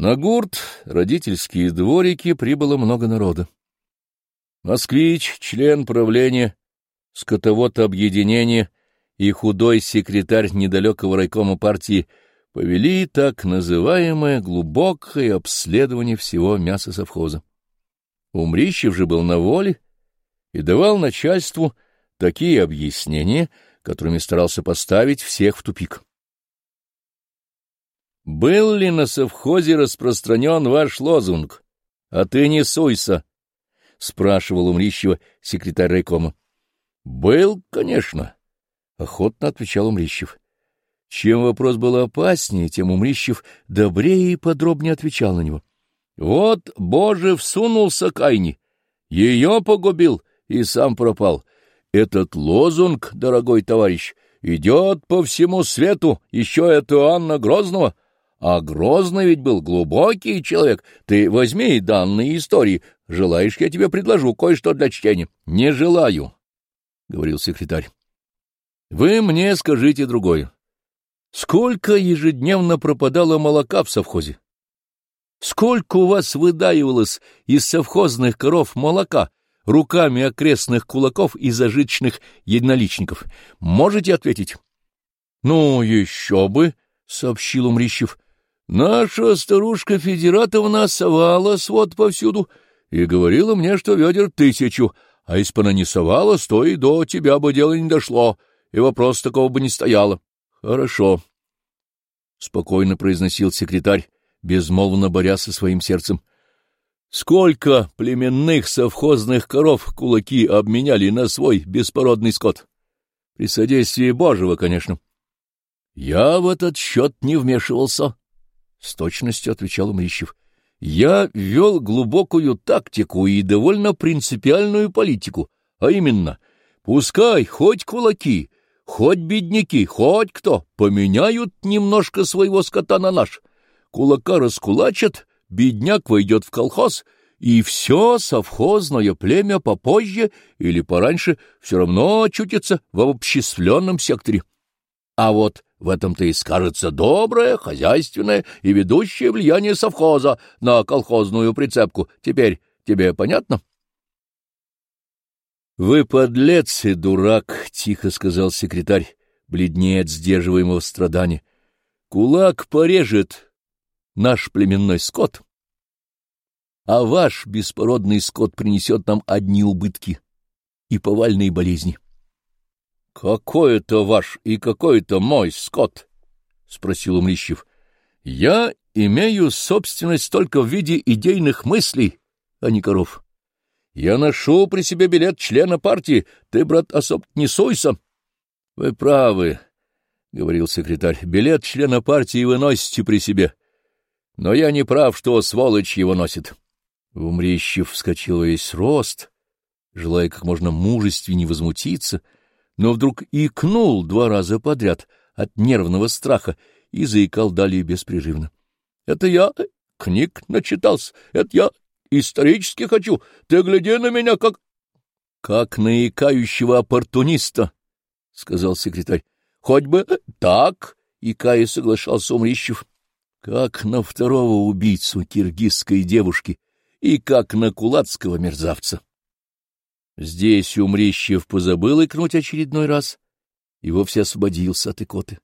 На гурт, родительские дворики, прибыло много народа. Москвич, член правления, скотовод объединения и худой секретарь недалекого райкома партии повели так называемое глубокое обследование всего мяса совхоза. Умрищев же был на воле и давал начальству такие объяснения, которыми старался поставить всех в тупик. Был ли на совхозе распространен ваш лозунг? А ты не суйся, — спрашивал Умрищева секретарь райкома. — Был, конечно, — охотно отвечал Умрищев. Чем вопрос был опаснее, тем Умрищев добрее и подробнее отвечал на него. — Вот Боже всунулся Кайни, ее погубил и сам пропал. Этот лозунг, дорогой товарищ, идет по всему свету, еще это Анна Грозного — а Грозный ведь был глубокий человек. Ты возьми данные истории. Желаешь, я тебе предложу кое-что для чтения? — Не желаю, — говорил секретарь. — Вы мне скажите другое. Сколько ежедневно пропадало молока в совхозе? Сколько у вас выдаивалось из совхозных коров молока руками окрестных кулаков и зажиточных единоличников? Можете ответить? — Ну, еще бы, — сообщил Умрищев. Наша старушка Федератовна совала свод повсюду и говорила мне, что ведер тысячу, а если бы она не совала, то и до тебя бы дело не дошло, и вопрос такого бы не стояло. — Хорошо, — спокойно произносил секретарь, безмолвно боря со своим сердцем. — Сколько племенных совхозных коров кулаки обменяли на свой беспородный скот? При содействии Божьего, конечно. — Я в этот счет не вмешивался, — с точностью отвечал Умрищев. — Я вел глубокую тактику и довольно принципиальную политику, а именно, пускай хоть кулаки, хоть бедняки, хоть кто, поменяют немножко своего скота на наш. Кулака раскулачат, бедняк войдет в колхоз, и все совхозное племя попозже или пораньше все равно очутится в обобществленном секторе. А вот в этом-то и скажется доброе, хозяйственное и ведущее влияние совхоза на колхозную прицепку. Теперь тебе понятно? — Вы подлец и дурак, — тихо сказал секретарь, бледнее от сдерживаемого страдания. — Кулак порежет наш племенной скот, а ваш беспородный скот принесет нам одни убытки и повальные болезни. —— Какой это ваш и какой это мой скот? — спросил Умлищев. — Я имею собственность только в виде идейных мыслей, а не коров. Я ношу при себе билет члена партии. Ты, брат, особо не суйся. — Вы правы, — говорил секретарь. — Билет члена партии вы носите при себе. Но я не прав, что сволочь его носит. Умрищев вскочил весь рост, желая как можно мужественнее возмутиться — но вдруг икнул два раза подряд от нервного страха и заикал далее беспрерывно. — Это я книг начитался, это я исторически хочу. Ты гляди на меня, как... — Как на икающего оппортуниста, — сказал секретарь. — Хоть бы так, — икая соглашался Умрищев. — Как на второго убийцу киргизской девушки и как на кулацкого мерзавца. Здесь Умрищев позабыл икнуть очередной раз и вовсе освободился от икоты.